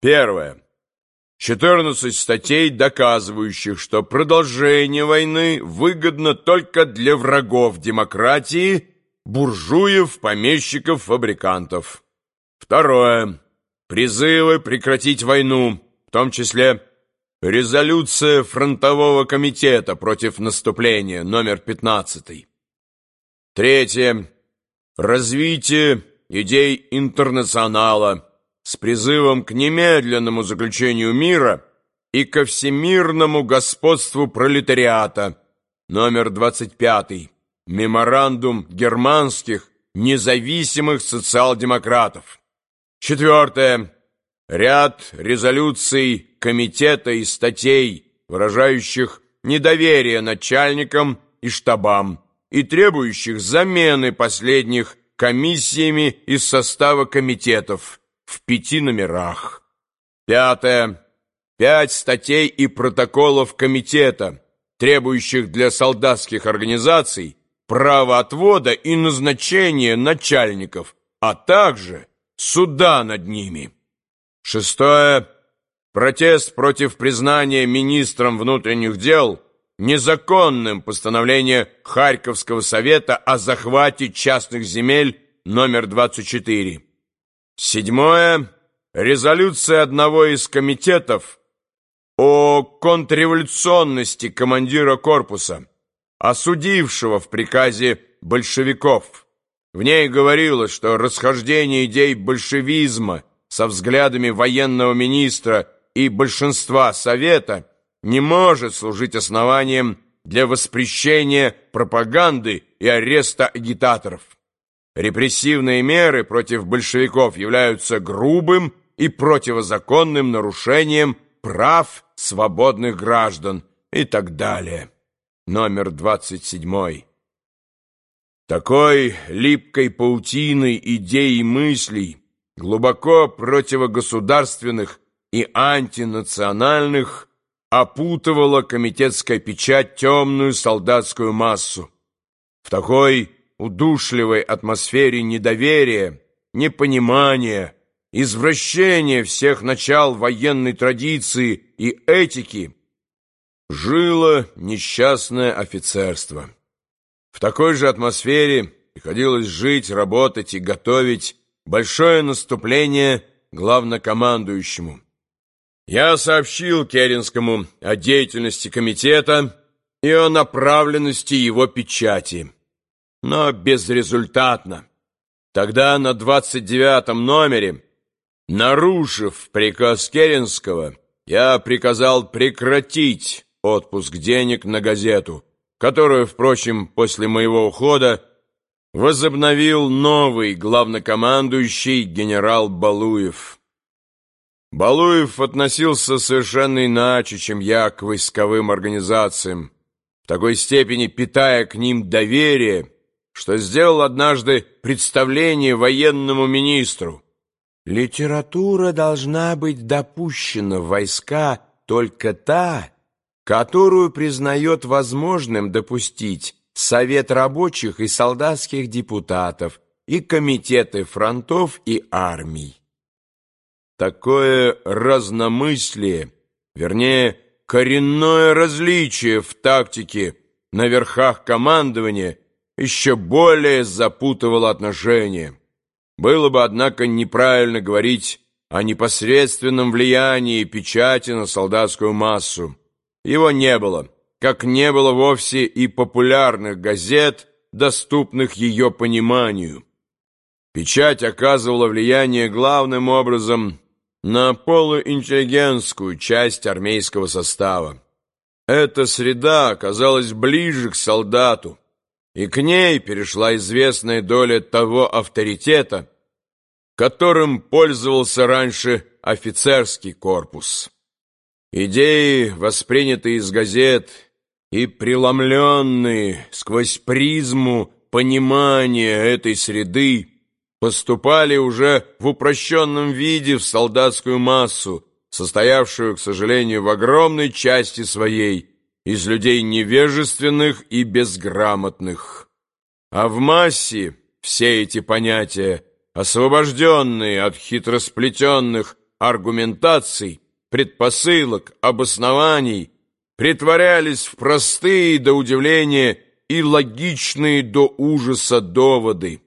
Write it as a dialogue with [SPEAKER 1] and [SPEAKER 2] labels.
[SPEAKER 1] Первое. 14 статей, доказывающих, что продолжение войны выгодно только для врагов демократии, буржуев, помещиков, фабрикантов. Второе. Призывы прекратить войну, в том числе резолюция фронтового комитета против наступления, номер 15. Третье. Развитие идей интернационала с призывом к немедленному заключению мира и ко всемирному господству пролетариата, номер 25, меморандум германских независимых социал-демократов. Четвертое. Ряд резолюций комитета и статей, выражающих недоверие начальникам и штабам и требующих замены последних комиссиями из состава комитетов, в пяти номерах. Пятое. Пять статей и протоколов комитета, требующих для солдатских организаций право отвода и назначения начальников, а также суда над ними. Шестое. Протест против признания министром внутренних дел незаконным постановление Харьковского совета о захвате частных земель номер 24. Седьмое. Резолюция одного из комитетов о контрреволюционности командира корпуса, осудившего в приказе большевиков. В ней говорилось, что расхождение идей большевизма со взглядами военного министра и большинства Совета не может служить основанием для воспрещения пропаганды и ареста агитаторов. Репрессивные меры против большевиков являются грубым и противозаконным нарушением прав свободных граждан и так далее. Номер 27. Такой липкой паутиной идей и мыслей, глубоко противогосударственных и антинациональных, опутывала комитетская печать темную солдатскую массу. В такой удушливой атмосфере недоверия, непонимания, извращения всех начал военной традиции и этики жило несчастное офицерство. В такой же атмосфере приходилось жить, работать и готовить большое наступление главнокомандующему. Я сообщил Керенскому о деятельности комитета и о направленности его печати но безрезультатно. Тогда на 29-м номере, нарушив приказ Керенского, я приказал прекратить отпуск денег на газету, которую, впрочем, после моего ухода возобновил новый главнокомандующий генерал Балуев. Балуев относился совершенно иначе, чем я к войсковым организациям, в такой степени питая к ним доверие, что сделал однажды представление военному министру. Литература должна быть допущена в войска только та, которую признает возможным допустить Совет рабочих и солдатских депутатов и комитеты фронтов и армий. Такое разномыслие, вернее, коренное различие в тактике на верхах командования – еще более запутывало отношения. Было бы, однако, неправильно говорить о непосредственном влиянии печати на солдатскую массу. Его не было, как не было вовсе и популярных газет, доступных ее пониманию. Печать оказывала влияние главным образом на полуинтеллигентскую часть армейского состава. Эта среда оказалась ближе к солдату, и к ней перешла известная доля того авторитета, которым пользовался раньше офицерский корпус. Идеи, воспринятые из газет и преломленные сквозь призму понимания этой среды, поступали уже в упрощенном виде в солдатскую массу, состоявшую, к сожалению, в огромной части своей из людей невежественных и безграмотных. А в массе все эти понятия, освобожденные от хитросплетенных аргументаций, предпосылок, обоснований, притворялись в простые до удивления и логичные до ужаса доводы.